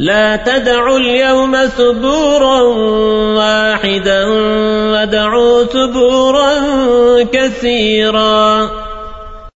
لا تدعوا اليوم ثبورا واحدا ودعوا ثبورا كثيرا.